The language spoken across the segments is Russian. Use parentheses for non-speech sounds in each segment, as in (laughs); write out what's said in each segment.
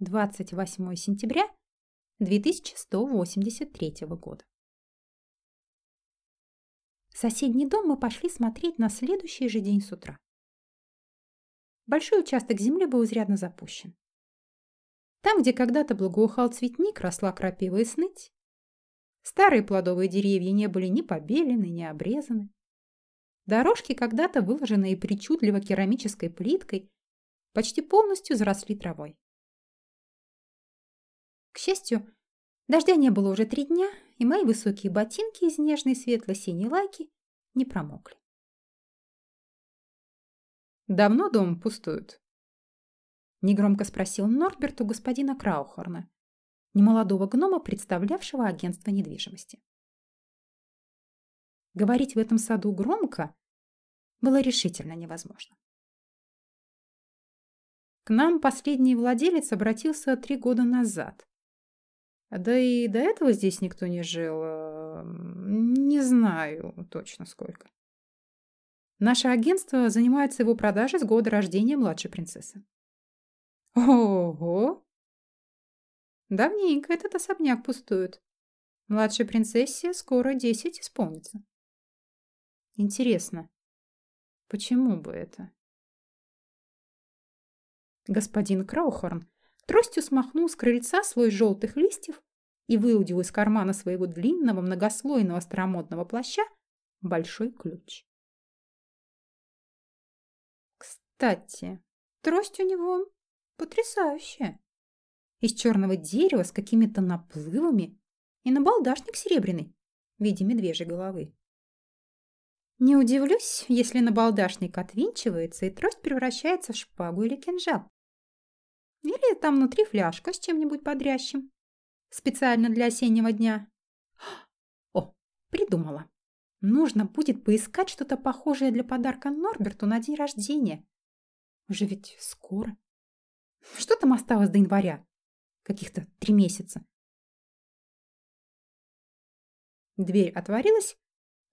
28 сентября 2183 года. В соседний дом мы пошли смотреть на следующий же день с утра. Большой участок земли был изрядно запущен. Там, где когда-то благоухал цветник, росла крапива и сныть. Старые плодовые деревья не были ни побелены, ни обрезаны. Дорожки, когда-то выложенные причудливо керамической плиткой, почти полностью заросли травой. К счастью, дождя не было уже три дня, и мои высокие ботинки из нежной светло-синей лайки не промокли. «Давно дом пустует?» Негромко спросил Норберт у господина Краухорна, немолодого гнома, представлявшего агентство недвижимости. Говорить в этом саду громко было решительно невозможно. К нам последний владелец обратился три года назад. Да и до этого здесь никто не жил. Э, не знаю точно сколько. Наше агентство занимается его продажей с года рождения младшей принцессы. Ого! Давненько этот особняк пустует. Младшей принцессе скоро десять исполнится. Интересно, почему бы это? Господин Краухорн тростью смахнул с крыльца слой желтых листьев и выудил из кармана своего длинного многослойного старомодного плаща большой ключ. Кстати, трость у него потрясающая. Из черного дерева с какими-то наплывами и набалдашник серебряный в виде медвежьей головы. Не удивлюсь, если набалдашник отвинчивается и трость превращается в шпагу или кинжал. Или там внутри фляжка с чем-нибудь бодрящим. Специально для осеннего дня. (gasps) О, придумала. Нужно будет поискать что-то похожее для подарка Норберту на день рождения. Уже ведь скоро. Что там осталось до января? Каких-то три месяца. Дверь отворилась,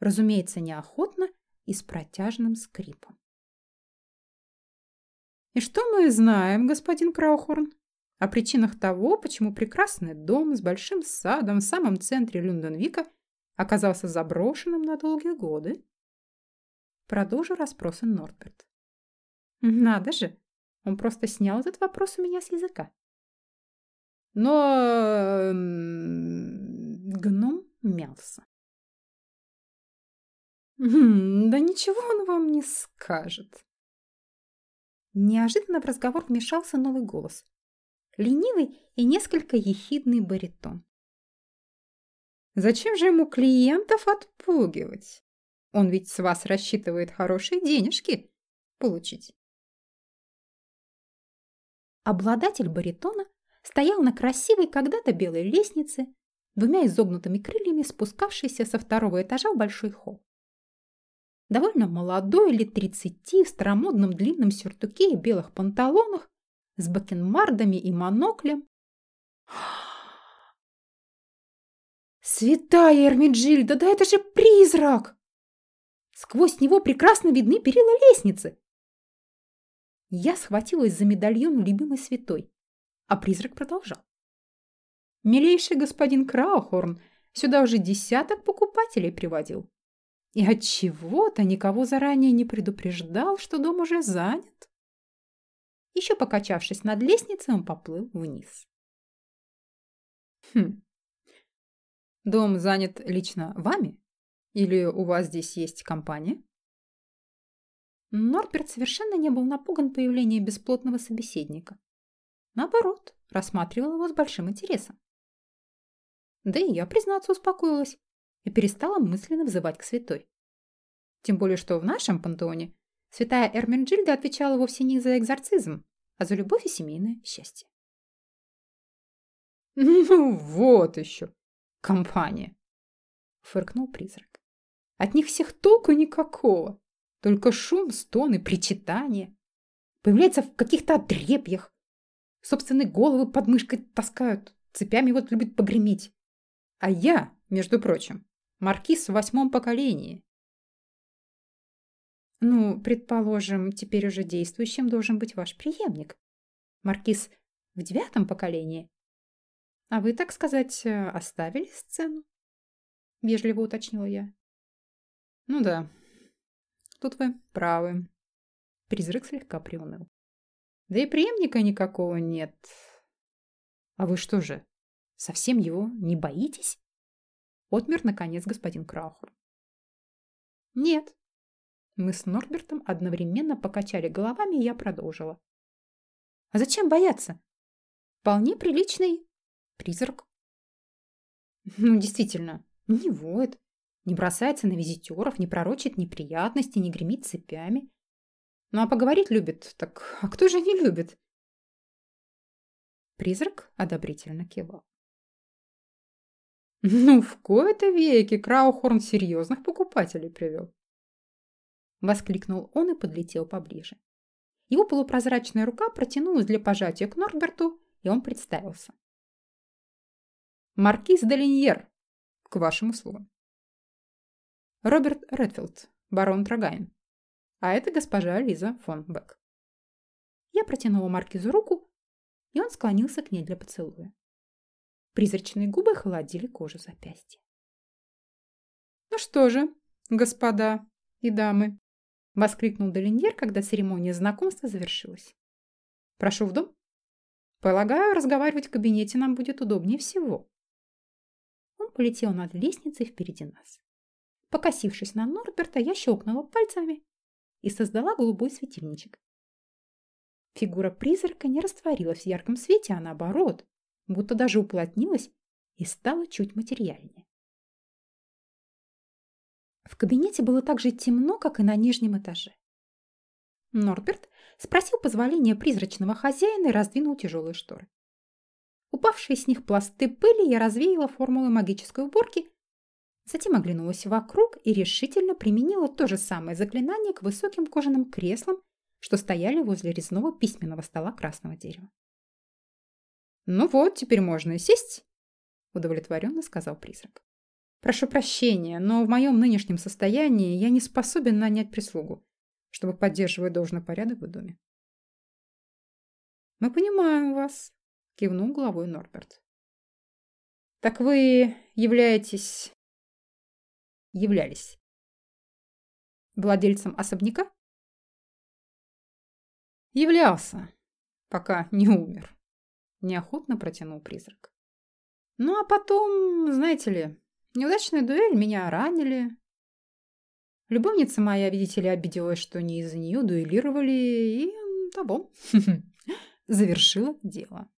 разумеется, неохотно и с протяжным скрипом. И что мы знаем, господин Краухорн, о причинах того, почему прекрасный дом с большим садом в самом центре Люнденвика оказался заброшенным на долгие годы? Продолжил расспросы Норберт. Надо же, он просто снял этот вопрос у меня с языка. Но гном мялся. Да ничего он вам не скажет. Неожиданно в разговор вмешался новый голос. Ленивый и несколько ехидный баритон. Зачем же ему клиентов отпугивать? Он ведь с вас рассчитывает хорошие денежки получить. Обладатель баритона стоял на красивой когда-то белой лестнице, двумя изогнутыми крыльями спускавшейся со второго этажа в большой холл довольно молодой, лет тридцати, в старомодном длинном сюртуке и белых панталонах, с бакенмардами и моноклем. (gasps) «Святая Эрмиджильда, да это же призрак!» Сквозь него прекрасно видны перила лестницы. Я схватилась за медальон любимой святой, а призрак продолжал. «Милейший господин Краухорн сюда уже десяток покупателей приводил. И от чего-то никого заранее не предупреждал, что дом уже занят. Еще покачавшись над лестницей, он поплыл вниз. Хм. Дом занят лично вами? Или у вас здесь есть компания? Норберт совершенно не был напуган появлением бесплотного собеседника. Наоборот, рассматривал его с большим интересом. Да и я, признаться, успокоилась и перестала мысленно взывать к святой. Тем более, что в нашем пантеоне святая Эрминджильда отвечала вовсе не за экзорцизм, а за любовь и семейное счастье. (laughs) «Ну вот еще! Компания!» — фыркнул призрак. «От них всех толку никакого, только шум, стоны, причитания. Появляется в каких-то отрепьях. Собственные головы под мышкой таскают, цепями вот любят погреметь. А я, между прочим, маркиз в восьмом поколении. Ну, предположим, теперь уже действующим должен быть ваш преемник. Маркиз в девятом поколении. А вы, так сказать, оставили сцену? Вежливо уточнила я. Ну да, тут вы правы. Призрак слегка приуныл. Да и преемника никакого нет. А вы что же, совсем его не боитесь? Отмер, наконец, господин Краухер. Нет. Мы с Норбертом одновременно покачали головами, и я продолжила. А зачем бояться? Вполне приличный призрак. Ну, действительно, не воет, не бросается на визитеров, не пророчит неприятности, не гремит цепями. Ну, а поговорить любит. Так а кто же не любит? Призрак одобрительно кивал. Ну, в кои-то веки Краухорн серьезных покупателей привел. Воскликнул он и подлетел поближе. Его полупрозрачная рука протянулась для пожатия к Норберту, и он представился. «Маркиз Долиньер, к вашим услугам». «Роберт Редфилд, барон Трагайн. А это госпожа Лиза фон Бек». Я протянула Маркизу руку, и он склонился к ней для поцелуя. Призрачные губы холодили кожу запястья. «Ну что же, господа и дамы», — воскликнул Долиньер, когда церемония знакомства завершилась. «Прошу в дом. Полагаю, разговаривать в кабинете нам будет удобнее всего». Он полетел над лестницей впереди нас. Покосившись на Норберта, я щелкнула пальцами и создала голубой светильничек. Фигура призрака не растворилась в ярком свете, а наоборот, будто даже уплотнилась и стала чуть материальнее. В кабинете было так же темно, как и на нижнем этаже. Норберт спросил позволения призрачного хозяина и раздвинул тяжелые шторы. Упавшие с них пласты пыли я развеяла формулы магической уборки, затем оглянулась вокруг и решительно применила то же самое заклинание к высоким кожаным креслам, что стояли возле резного письменного стола красного дерева. «Ну вот, теперь можно и сесть», — удовлетворенно сказал призрак. «Прошу прощения, но в моем нынешнем состоянии я не способен нанять прислугу, чтобы поддерживать должный порядок в доме». «Мы понимаем вас», — кивнул головой Норберт. «Так вы являетесь...» «Являлись». «Владельцем особняка?» «Являлся, пока не умер» неохотно протянул призрак. Ну а потом, знаете ли, неудачная дуэль, меня ранили. Любовница моя, видите ли, обиделась, что не из-за нее дуэлировали, и того. (laughs) Завершила дело.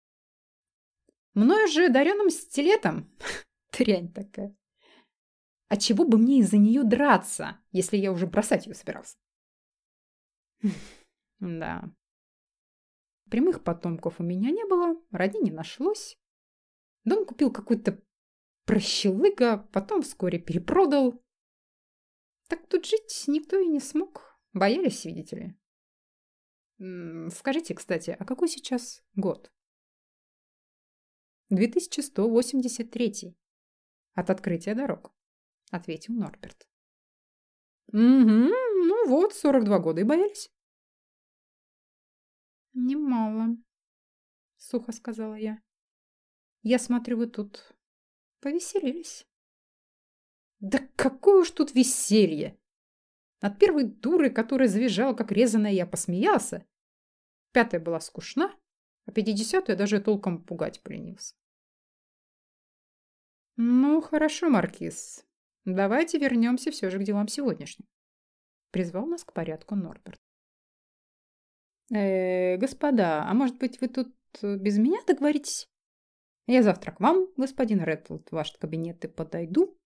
Мною же даренным стилетом. (laughs) Трянь такая. А чего бы мне из-за нее драться, если я уже бросать ее собирался? (laughs) Да, Прямых потомков у меня не было, родни не нашлось. Дом купил какой-то прощелыга, потом вскоре перепродал. Так тут жить никто и не смог. Боялись, видите ли. Скажите, кстати, а какой сейчас год? 2183. От открытия дорог, ответил Норберт. Угу, ну вот, 42 года и боялись. «Немало», — сухо сказала я. «Я смотрю, вы тут повеселились». «Да какое уж тут веселье!» Над первой дурой, которая завизжала, как резаная, я посмеялся. Пятая была скучна, а пятидесятую даже толком пугать поленился. «Ну, хорошо, Маркиз. Давайте вернемся все же к делам сегодняшним», — призвал нас к порядку Норберт. Э, господа, а может быть вы тут э, без меня договоритесь? Я завтра к вам, господин Редфилд, в ваш кабинет и подойду.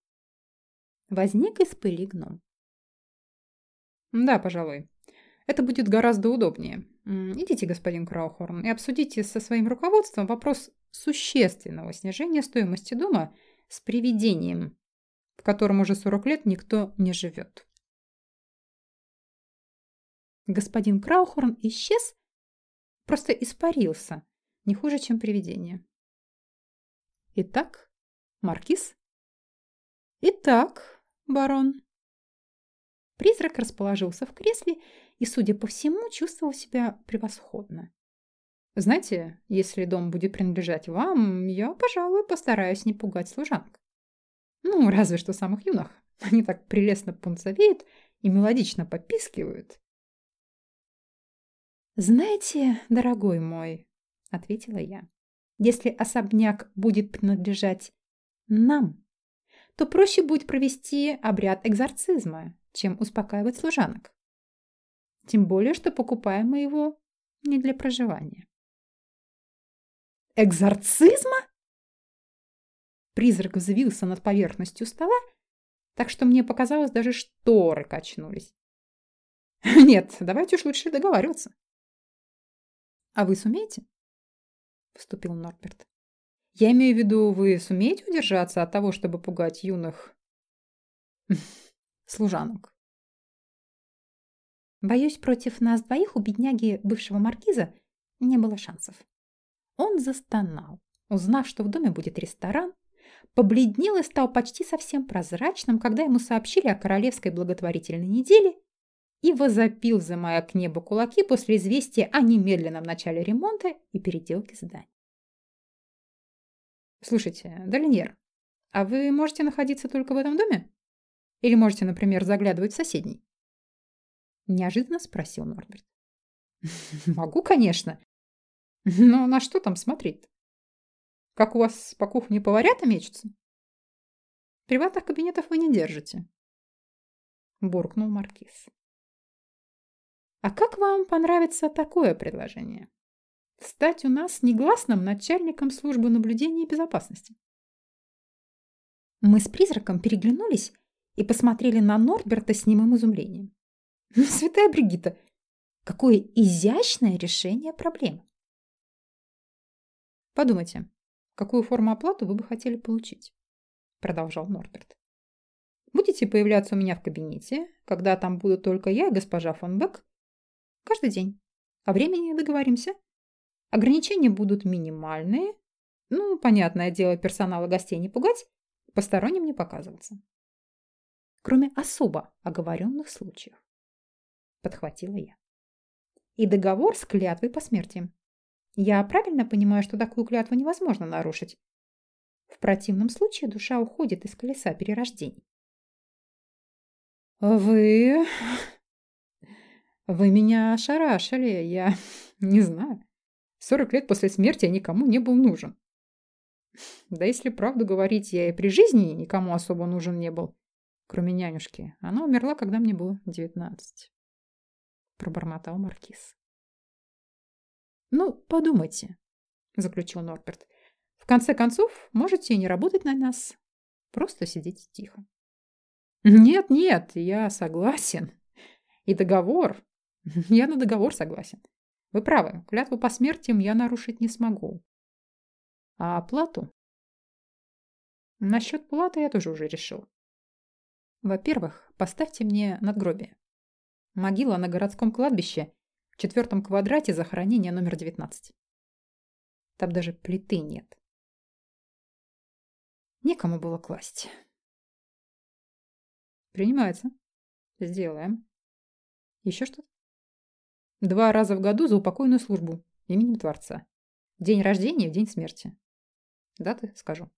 Возник из пыли гном. Да, пожалуй. Это будет гораздо удобнее. Идите, господин Краухорн, и обсудите со своим руководством вопрос существенного снижения стоимости дома с привидением, в котором уже 40 лет никто не живет господин Краухорн исчез, просто испарился, не хуже, чем привидение. Итак, маркиз? Итак, барон. Призрак расположился в кресле и, судя по всему, чувствовал себя превосходно. Знаете, если дом будет принадлежать вам, я, пожалуй, постараюсь не пугать служанок. Ну, разве что самых юных. Они так прелестно пунцовеют и мелодично попискивают. «Знаете, дорогой мой», — ответила я, «если особняк будет принадлежать нам, то проще будет провести обряд экзорцизма, чем успокаивать служанок. Тем более, что покупаем мы его не для проживания. Экзорцизма? Призрак взвился над поверхностью стола, так что мне показалось, даже шторы качнулись. Нет, давайте уж лучше договариваться. А вы сумеете? Вступил Норберт. Я имею в виду, вы сумеете удержаться от того, чтобы пугать юных (laughs) служанок? Боюсь, против нас двоих у бедняги бывшего маркиза не было шансов. Он застонал, узнав, что в доме будет ресторан, побледнел и стал почти совсем прозрачным, когда ему сообщили о королевской благотворительной неделе и возопил, взымая к небу кулаки после известия о немедленном начале ремонта и переделки зданий. Слушайте, Долиньер, а вы можете находиться только в этом доме? Или можете, например, заглядывать в соседний? Неожиданно спросил Норберт. (laughs) Могу, конечно. Но на что там смотреть? Как у вас по кухне поварята мечутся? Приватных кабинетов вы не держите. Буркнул Маркиз. А как вам понравится такое предложение? стать у нас негласным начальником службы наблюдения и безопасности. Мы с призраком переглянулись и посмотрели на Норберта с немым изумлением. «Ну, святая Бригитта, какое изящное решение проблемы! Подумайте, какую форму оплаты вы бы хотели получить? Продолжал Норберт. Будете появляться у меня в кабинете, когда там буду только я и госпожа фон Бек, каждый день. О времени договоримся. Ограничения будут минимальные. Ну, понятное дело, персонала гостей не пугать, посторонним не показываться. Кроме особо оговоренных случаев. Подхватила я. И договор с клятвой по смерти. Я правильно понимаю, что такую клятву невозможно нарушить? В противном случае душа уходит из колеса перерождений. Вы... Вы меня ошарашили, я (laughs) не знаю. Сорок лет после смерти я никому не был нужен. Да если правду говорить, я и при жизни никому особо нужен не был, кроме нянюшки. Она умерла, когда мне было девятнадцать. Пробормотал Маркиз. «Ну, подумайте», — заключил Норберт. «В конце концов, можете не работать на нас. Просто сидите тихо». «Нет, нет, я согласен. И договор. (laughs) Я на договор согласен. Вы правы, клятву по смерти я нарушить не смогу. А оплату? Насчет платы я тоже уже решил. Во-первых, поставьте мне надгробие. Могила на городском кладбище в четвертом квадрате захоронения номер 19. Там даже плиты нет. Некому было класть. Принимается. Сделаем. Еще что-то? Два раза в году за упокойную службу именем Творца. День рождения и день смерти. Даты скажу.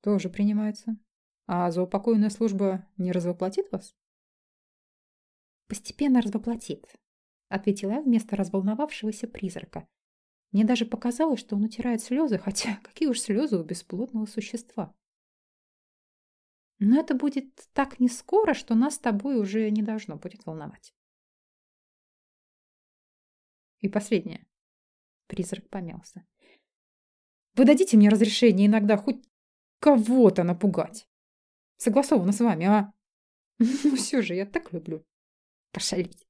Тоже принимается. А за упокойная служба не развоплотит вас? Постепенно развоплотит, ответила я вместо разволновавшегося призрака. Мне даже показалось, что он утирает слезы, хотя (laughs) какие уж слезы у бесплотного существа. Но это будет так не скоро, что нас с тобой уже не должно будет волновать. И последнее. Призрак помялся. Вы дадите мне разрешение иногда хоть кого-то напугать? Согласовано с вами, а? (laughs) Ну все же, я так люблю пошалить.